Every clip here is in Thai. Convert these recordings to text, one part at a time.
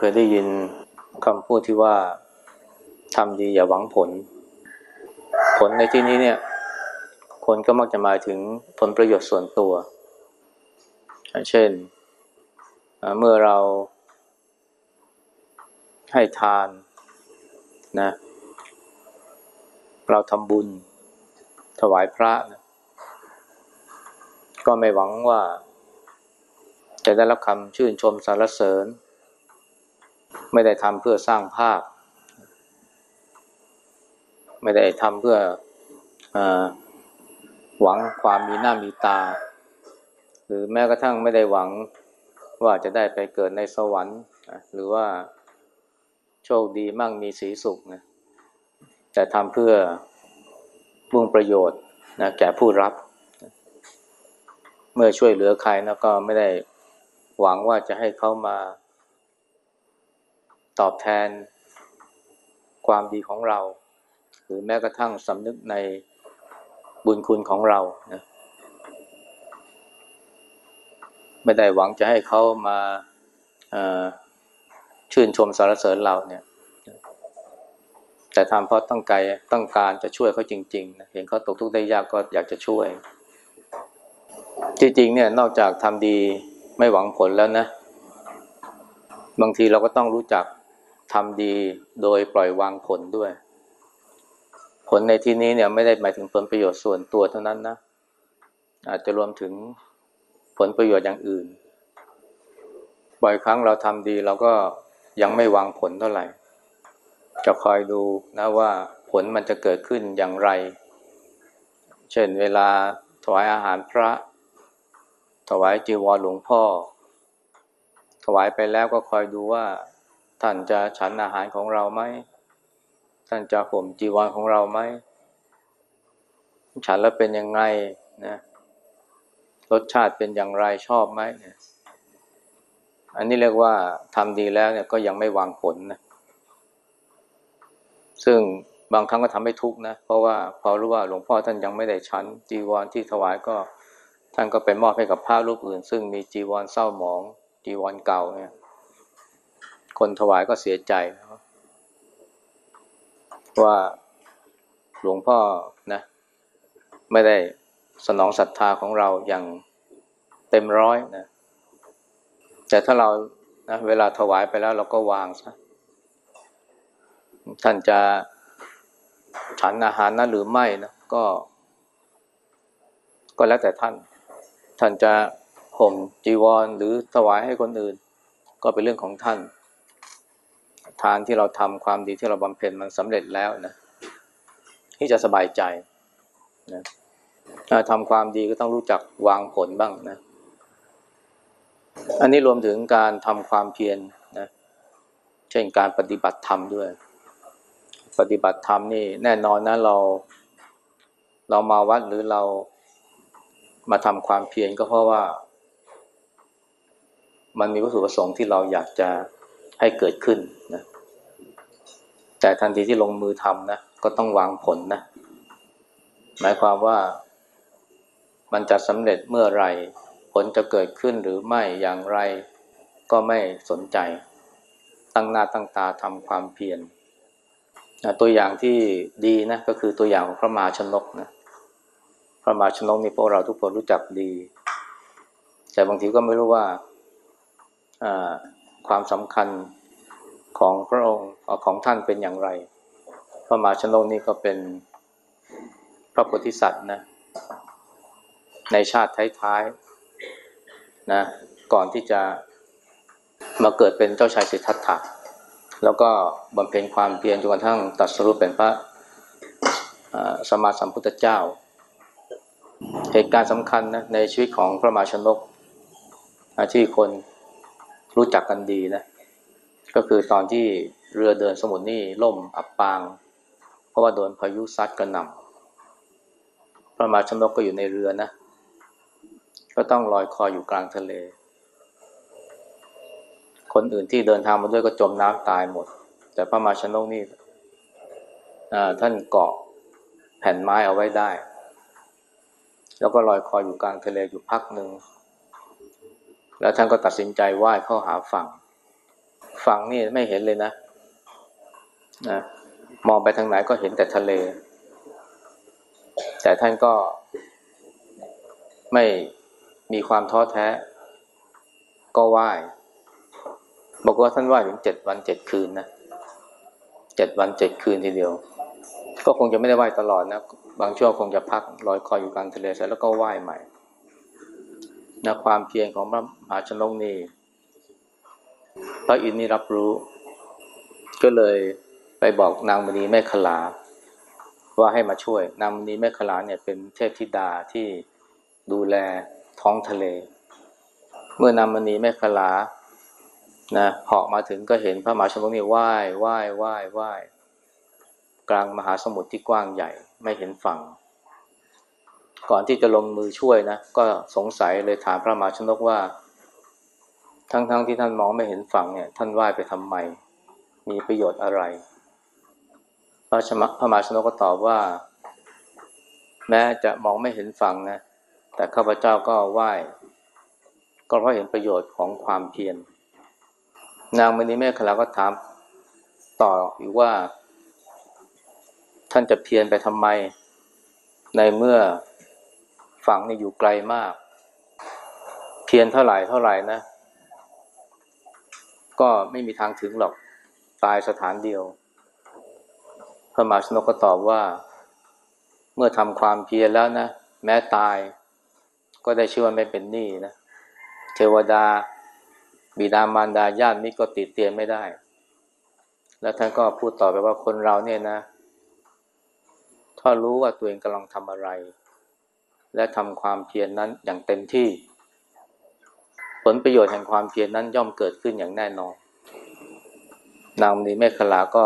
เคงเคยได้ยินคำพูดที่ว่าทำดีอย่าหวังผล ผลในที่นี้เนี่ย คนก็มักจะหมายถึงผลประโยชน์ส่วนตัว เช่น เมื่อเราให้ทานนะ เราทำบุญ ถวายพระนะก็ไม่หวังว่าจะได้รับคำชื่นชมสรรเสริญ ไม่ได้ทำเพื่อสร้างภาพ ไม่ได้ทำเพื่ออหวังความมีหน้ามีตา หรือแม้กระทั่งไม่ได้หวังว่าจะได้ไปเกิดในสวรรค์ หรือว่าโชคดีมั่งมีสีสุขนะแต่ทำเพื่อบุ่งประโยชน์นะแก่ผู้รับ เมื่อช่วยเหลือใครนะก็ไม่ได้หวังว่าจะให้เขามา ตอบแทนความดีของเรา หรือแม้กระทั่งสำนึกในบุญคุณของเรานะไม่ได้หวังจะให้เขามาชื่นชมสรรเสริญเราเนี่ย แต่ทำเพราะต้องการต้องการจะช่วยเขาจริงๆนะเห็นเขาตกทุกข์ได้ยากก็อยากจะช่วย จริงๆเนี่ยนอกจากทำดีไม่หวังผลแล้วนะ บางทีเราก็ต้องรู้จัก ทำดีโดยปล่อยวางผลด้วย ผลในที่นี้เนี่ยไม่ได้หมายถึงผลประโยชน์ส่วนตัวเท่านั้นนะ อาจจะรวมถึงผลประโยชน์อย่างอื่น บ่อยครั้งเราทำดีเราก็ยังไม่วางผลเท่าไหร่ จะคอยดูนะว่าผลมันจะเกิดขึ้นอย่างไร เช่นเวลาถวายอาหารพระ ถวายจีวรหลวงพ่อ ถวายไปแล้วก็คอยดูว่า ท่านจะฉันอาหารของเราไหม ท่านจะห่มจีวรของเราไหม ฉันแล้วเป็นยังไงนะ รสชาติเป็นอย่างไรชอบไหมอันนี้เรียกว่าทำดีแล้วเนี่ยก็ยังไม่วางผลนะ ซึ่งบางครั้งก็ทำให้ทุกข์นะ เพราะว่าพอรู้ว่าหลวงพ่อท่านยังไม่ได้ชั้นจีวรที่ถวายก็ ท่านก็ไปมอบให้กับพระรูปอื่น ซึ่งมีจีวรเศร้าหมองจีวรเก่าเนี่ย คนถวายก็เสียใจ ว่าหลวงพ่อนะไม่ได้สนองศรัทธาของเราอย่างเต็มร้อยนะแต่ถ้าเรานะเวลาถวายไปแล้วเราก็วางซะท่านจะฉันอาหารนั้นหรือไม่นะก็ ก็แล้วแต่ท่าน ท่านจะห่มจีวรหรือถวายให้คนอื่น ก็เป็นเรื่องของท่าน ทานที่เราทำความดีที่เราบำเพ็ญมันสำเร็จแล้วนะที่จะสบายใจนะทำความดีก็ต้องรู้จักวางผลบ้างนะ อันนี้รวมถึงการทำความเพียรนะ เช่นการปฏิบัติธรรมด้วย ปฏิบัติธรรมนี่แน่นอนนะเรา เรามาวัดหรือเรามาทำความเพียรก็เพราะว่า มันมีวัตถุประสงค์ที่เราอยากจะให้เกิดขึ้นนะ แต่ทันทีที่ลงมือทำนะก็ต้องวางผลนะ หมายความว่ามันจะสำเร็จเมื่อไรผลจะเกิดขึ้นหรือไม่อย่างไรก็ไม่สนใจ ตั้งหน้าตั้งตาทำความเพียรตัวอย่างที่ดีนะก็คือตัวอย่างของพระมหาชนกนะพระมหาชนกนี่พวกเราทุกคนรู้จักดี แต่บางทีก็ไม่รู้ว่าความสำคัญของพระองค์ ของท่านเป็นอย่างไร พระมหาชนกนี่ก็เป็นพระโพธิสัตว์นะในชาติท้ายๆนะก่อนที่จะมาเกิดเป็นเจ้าชายสิทธัตถะแล้วก็บำเพ็ญความเพียรจนกระทั่งตัดสรุปเป็นพระสมมาสัมพุทธเจ้า เหตุการณ์สำคัญนะในชีวิตของพระมาชนกที่คนรู้จักกันดีนะก็คือตอนที่ เรือเดินสมุทรนี่ล่มอับปาง เพราะว่าโดนพายุซัดกระหน่ำพระมาชนกก็อยู่ในเรือนะ ก็ต้องลอยคออยู่กลางทะเล คนอื่นที่เดินทางมาด้วยก็จมน้ำตายหมด แต่พระมาชนกนี่ท่านเกาะแผ่นไม้เอาไว้ได้ แล้วก็ลอยคออยู่กลางทะเลอยู่พักหนึ่ง แล้วท่านก็ตัดสินใจว่ายเข้าหาฝั่ง ฝั่งนี่ไม่เห็นเลยนะ นะมองไปทางไหนก็เห็นแต่ทะเล แต่ท่านก็ไม่มีความท้อแท้ ก็ไหว้บอกว่าท่านไหว้ถึงเจ็ดวันเจ็ดคืนนะเจ็ดวันเจ็ดคืนทีเดียว ก็คงจะไม่ได้ไหว้ตลอดนะบางช่วงคงจะพักลอยคออยู่กลางทะเลเสร็จแล้วก็ไหว้ใหม่นะความเพียรของพระมหาชนกนี่พระอินทร์นี่รับรู้ ก็เลย ไปบอกนางมณีแม่ขลา ว่าให้มาช่วย นางมณีแม่ขลาเนี่ยเป็นเทพธิดาที่ดูแลท้องทะเล เมื่อนางมณีแม่ขลานะเหาะมาถึงก็เห็นพระมหาชนกนี่ว่ายว่ายว่ายว่ายกลางมหาสมุทรที่กว้างใหญ่ไม่เห็นฝั่ง ก่อนที่จะลงมือช่วยนะ ก็สงสัยเลยถามพระมหาชนกว่า ทั้งๆทที่ท่านมองไม่เห็นฝั่งเนี่ย ท่านว่ายไปทำไม มีประโยชน์อะไร พระชมพระมหาชนกก็ตอบว่า แม้จะมองไม่เห็นฝั่งนะ แต่ข้าพเจ้าก็ไหว้ก็เพราะเห็นประโยชน์ของความเพียรนางมณีเมฆขลาก็ถามต่ออีกว่า ท่านจะเพียรไปทำไม ในเมื่อฝั่งนี่อยู่ไกลมาก เพียรเท่าไหร่เท่าไหร่นะ ก็ไม่มีทางถึงหรอกตายสถานเดียว ระมหาชนกก็ตอบว่า เมื่อทำความเพียรแล้วนะ แม้ตาย ก็ได้ชื่อว่าไม่เป็นหนี้นะ เทวดา บิดามารดาญาติมิตรก็ติดเตียนไม่ได้ แล้วท่านก็พูดต่อไปว่าคนเราเนี่ยนะ ถ้ารู้ว่าตัวเองกำลังทำอะไร และทำความเพียรนนั้นอย่างเต็มที่ ผลประโยชน์แห่งความเพียรนนั้นย่อมเกิดขึ้นอย่างแน่นอนนางมณีเมฆขลาก็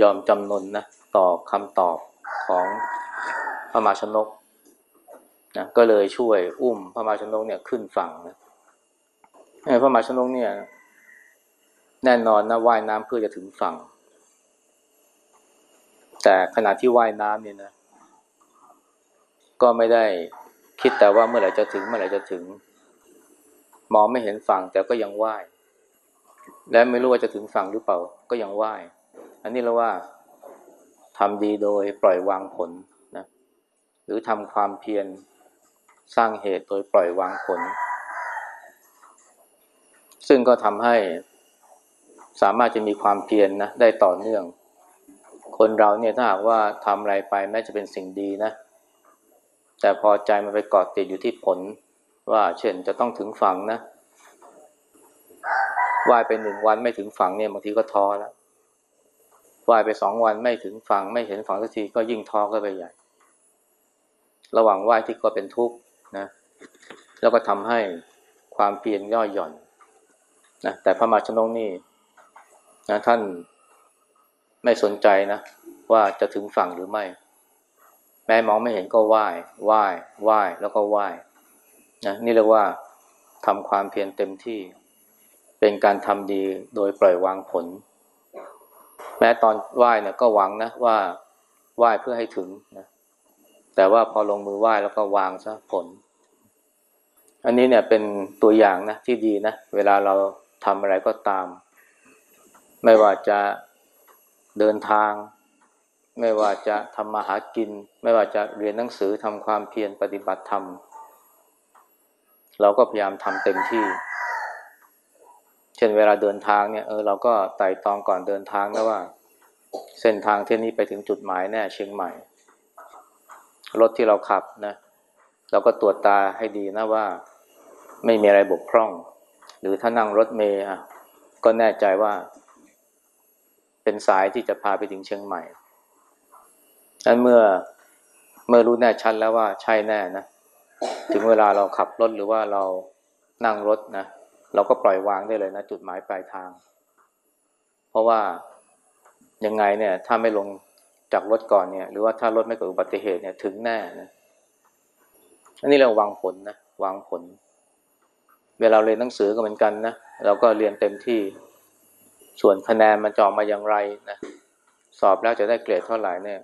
ยอมจำนนนะ ต่อคำตอบของพระมาชนกนะก็เลยช่วยอุ้มพระมาชนกเนี่ยขึ้นฝั่งนะพระมาชนกเนี่ย แน่นอนนะว่ายน้ำเพื่อจะถึงฝั่ง แต่ขณะที่ว่ายน้ำเนี่ยนะ ก็ไม่ได้คิดแต่ว่าเมื่อไหร่จะถึงเมื่อไหร่จะถึง มองไม่เห็นฝั่งแต่ก็ยังว่าย และไม่รู้ว่าจะถึงฝั่งหรือเปล่า ก็ยังว่าย อันนี้เราว่าำดีโดยปล่อยวางผลนะหรือทำความเพียรสร้างเหตุโดยปล่อยวางผล ซึ่งก็ทำให้สามารถจะมีความเพียรนนะได้ต่อเนื่อง คนเราเนี่ยถ้าหากว่าทำอะไรไปแม้จะเป็นสิ่งดีนะ แต่พอใจมันไปเกาะติดอยู่ที่ผล ว่าเช่นจะต้องถึงฝั่งนะว่ายไปหนึ่งวันไม่ถึงฝั่งเนี่ยบางทีก็ท้อแล้ว ว่ายไปสองวันไม่ถึงฝั่งไม่เห็นฝั่งสักทีก็ยิ่งท้อก็ไปใหญ่ ระหว่างว่ายที่ก็เป็นทุกข์นะ แล้วก็ทำให้ความเพียรย่อหย่อนนะแต่พระมาชนกนี่นะท่านไม่สนใจนะ ว่าจะถึงฝั่งหรือไม่ แม้มองไม่เห็นก็ไหว้ไหว้ไหว้แล้วก็ไหว้นะนี่เรียกว่าทำความเพียรเต็มที่ เป็นการทำดีโดยปล่อยวางผล แม้ตอนไหว้เนี่ยก็หวังนะว่าไหว้เพื่อให้ถึงนะแต่ว่าพอลงมือไหว้แล้วก็วางซะผล อันนี้เนี่ยเป็นตัวอย่างนะที่ดีนะ เวลาเราทำอะไรก็ตาม ไม่ว่าจะเดินทาง ไม่ว่าจะทำมาหากิน ไม่ว่าจะเรียนหนังสือทำความเพียรปฏิบัติธรรม เราก็พยายามทำเต็มที่ ช่นเวลาเดินทางเนี่ยเออเราก็ไต่ตองก่อนเดินทางนะว่า เส้นทางเที่นี้ไปถึงจุดหมายแน่เชียงใหม่ รถที่เราขับนะเราก็ตรวจตาให้ดีนะว่า ไม่มีอะไรบกพร่อง หรือถ้านั่งรถเมย์ก็แน่ใจว่า เป็นสายที่จะพาไปถึงเชียงใหม่นั้นเมื่อเมื่อรู้แน่ชัดแล้วว่าใช่แน่นะถึงเวลาเราขับรถหรือว่าเรานั่งรถนะ เราก็ปล่อยวางได้เลยนะ จุดหมายปลายทาง เพราะว่ายังไงเนี่ย ถ้าไม่ลงจากรถก่อนเนี่ย หรือว่าถ้ารถไม่เกิดอุบัติเหตุเนี่ยถึงแน่นะอันนี้เราวางผลนะวางผล เวลาเรียนหนังสือก็เหมือนกันนะเราก็เรียนเต็มที่ส่วนคะแนนมันจอมาอย่างไรนะสอบแล้วจะได้เกรดเท่าไหร่เนี่ย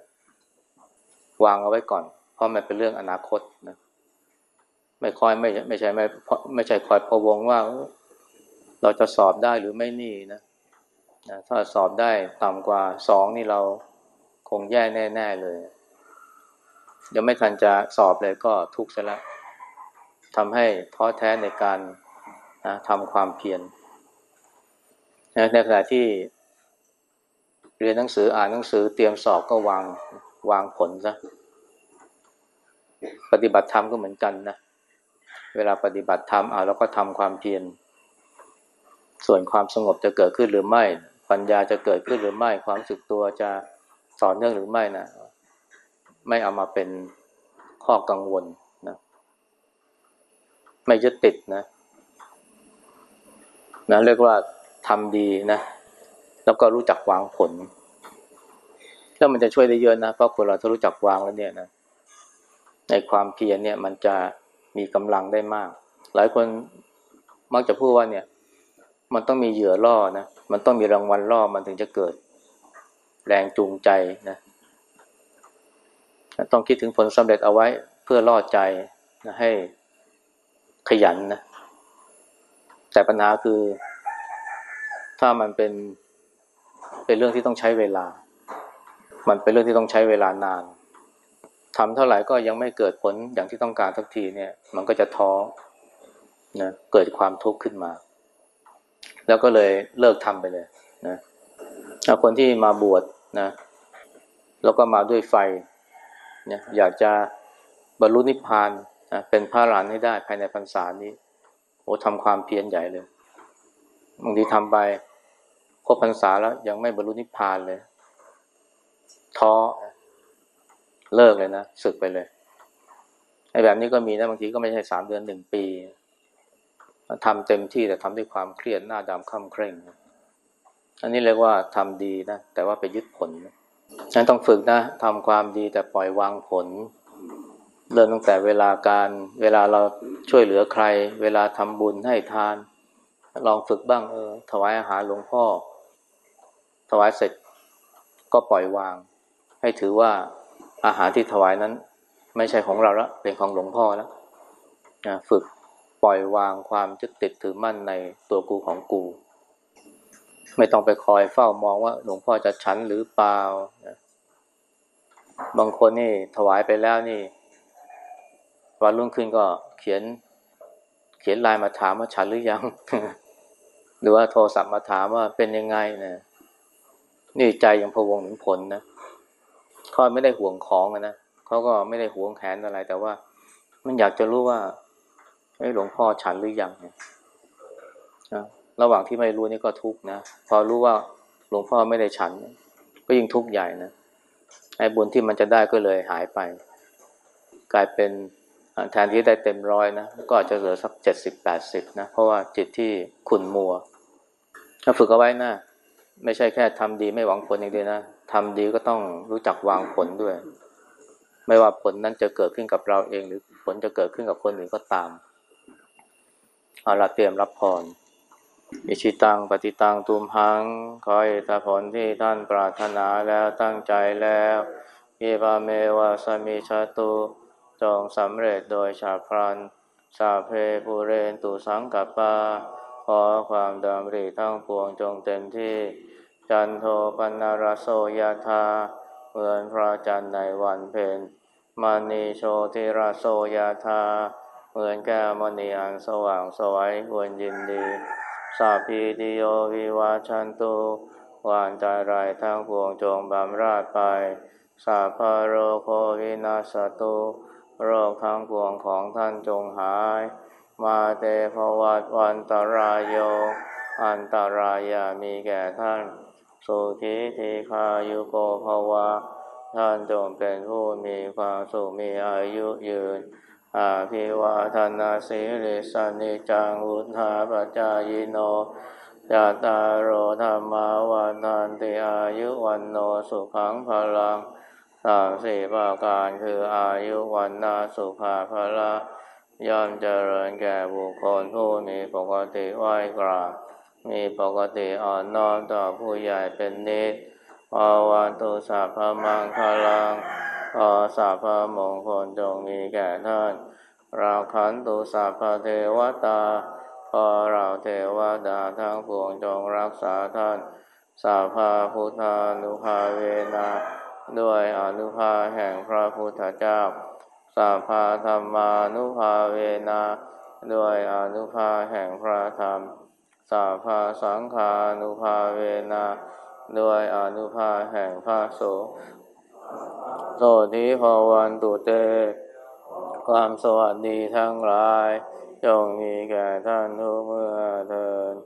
วางเอาไว้ก่อน เพราะมันเป็นเรื่องอนาคตนะไม่คอยไม่ไม่ใช่ไม่ไม่ใช่คอยพะวงว่า เราจะสอบได้หรือไม่นี่นะนะถ้าสอบได้ต่ำกว่าสองนี่เราคงแย่แน่ ๆเลยยังไม่ทันจะสอบเลยก็ทุกข์ซะแล้วทำให้ท้อแท้ในการนะทำความเพียรในขณะที่เรียนหนังสืออ่านหนังสือเตรียมสอบก็วางวางผลซะปฏิบัติธรรมก็เหมือนกันนะเวลาปฏิบัติธรรมอ่าแล้วก็ทำความเพียร ส่วนความสงบจะเกิดขึ้นหรือไม่ ปัญญาจะเกิดขึ้นหรือไม่ ความสึกตัวจะต่อเนื่องหรือไม่นะไม่เอามาเป็นข้อกังวลนะ ไม่ยึดติดนะนะเรียกว่าทำดีนะ แล้วก็รู้จักวางผล แล้วมันจะช่วยได้เยอะนะ เพราะคนเราถ้ารู้จักวางแล้วเนี่ยนะ ในความเพียรเนี่ยมันจะมีกำลังได้มาก หลายคนมักจะพูดว่าเนี่ย มันต้องมีเหยื่อล่อนะ มันต้องมีรางวัลล่อมันถึงจะเกิดแรงจูงใจนะ ต้องคิดถึงผลสำเร็จเอาไว้เพื่อล่อใจนะให้ขยันนะ แต่ปัญหาคือ ถ้ามันเป็นเป็นเรื่องที่ต้องใช้เวลา มันเป็นเรื่องที่ต้องใช้เวลานานทำเท่าไหร่ก็ยังไม่เกิดผลอย่างที่ต้องการสักทีเนี่ย มันก็จะท้อนะเกิดความทุกข์ขึ้นมา แล้วก็เลยเลิกทำไปเลยนะคนที่มาบวชนะ แล้วก็มาด้วยไฟเนี่ยอยากจะบรรลุนิพพานนะเป็นพระหลานให้ได้ภายในพรรษานี้โอ้ทำความเพียรใหญ่เลยบางทีทำไปครบพรรษาแล้วยังไม่บรรลุนิพพานเลยท้อเลิกเลยนะสึกไปเลยไอ้แบบนี้ก็มีนะบางทีก็ไม่ใช่สามเดือนหนึ่งปี ทำเต็มที่แต่ทำด้วยความเครียดหน้าดำค่ำเคร่ง อันนี้เรียกว่าทำดีนะ แต่ว่าไปยึดผลฉันต้องฝึกนะทำความดีแต่ปล่อยวางผล เริ่มตั้งแต่เวลาการเวลาเราช่วยเหลือใคร เวลาทำบุญให้ทาน ลองฝึกบ้างเออ ถวายอาหารหลวงพ่อ ถวายเสร็จก็ปล่อยวาง ให้ถือว่าอาหารที่ถวายนั้น ไม่ใช่ของเราละเป็นของหลวงพ่อแล้วฝึก ปล่อยวางความยึดติดถือมั่นในตัวกูของกู ไม่ต้องไปคอยเฝ้ามองว่า หลวงพ่อจะฉันหรือเปล่าบางคนนี่ถวายไปแล้วนี่ วันรุ่งขึ้นก็เขียน เขียนไลน์มาถามว่าฉันหรือยัง หรือว่าโทรศัพท์มาถามว่าเป็นยังไงนะนี่ใจยังพวงถึงผลนะเขาไม่ได้ห่วงของนะเขาก็ไม่ได้ห่วงแขนอะไร แต่ว่า มันอยากจะรู้ว่า หลวงพ่อฉันหรือยังเนี่ยระหว่างที่ไม่รู้นี่ก็ทุกข์นะ พอรู้ว่าหลวงพ่อไม่ได้ฉัน ก็ยิ่งทุกข์ใหญ่นะ ไอ้บุญที่มันจะได้ก็เลยหายไป กลายเป็นแทนที่ได้เต็มร้อยนะ ก็อาจจะเหลือสักเจ็ดสิบแปดสิบนะ เพราะว่าจิตที่ขุนมัว ถ้าฝึกเอาไว้นะ ไม่ใช่แค่ทำดีไม่หวังผลอย่างเดียวนะทำดีก็ต้องรู้จักวางผลด้วย ไม่ว่าผลนั้นจะเกิดขึ้นกับเราเอง หรือผลจะเกิดขึ้นกับคนอื่นก็ตาม เอาละเตรียมรับพรอิชิตังปฏิตังตุมหังขอให้ตาผลที่ท่านปรารถนาแล้วตั้งใจแล้วเยบาเมวะสมิชาตุจงสำเร็จโดยชาพรันสาเพปูเรนตุสังกัปปา ขอความดำริทั้งปวงจงเต็มที่ จันโทปนารโสยธาเหมือนพระจันทร์ในวันเพ็ญมณีโชติราโสยธา เหมือนแก้วมณีอันสว่างสวัยควรยินดีสัพพิติโยวิวัชันตุวานใจไรทั้งปวงจงบำราดไปสัพพโรโควินาสตุโรคทั้งปวงของท่านจงหาย มาเตภวัตวันตรายโย อันตรายามีแก่ท่าน สุขีทีคายุโกภวะ ท่านจงเป็นผู้มีความสุขมีอายุยืน อาภิวาทนาสิริสนิจังอุทาปจายโนยาตาโรธรรมาวันทันติอายุวันโนสุขังพลังสามสี่ประการคืออายุวันนาสุภาพละย่อมเจริญแก่บุคคลผู้มีปกติไหวกราบ มีปกติอ่อนน้อมต่อผู้ใหญ่เป็นนิสภาวันตุสัพพมังคลัง ขอสัพพมงคลจงมีแก่ท่าน เราขันตุสัพพเทวตา ขอเราเทวดาทั้งปวงจงรักษาท่านสัพพะพุทธานุภาเวนะด้วยอนุภาแห่งพระพุทธเจ้าสัพพะธรรมานุภาเวนะด้วยอนุภาแห่งพระธรรมสัพพะสังฆานุภาเวนะด้วยอนุภาแห่งพระสงฆ์ โสธิภวันตุเต ความสวัสดีทั้งหลายจงมีแก่ท่านทุกเมื่อเทิน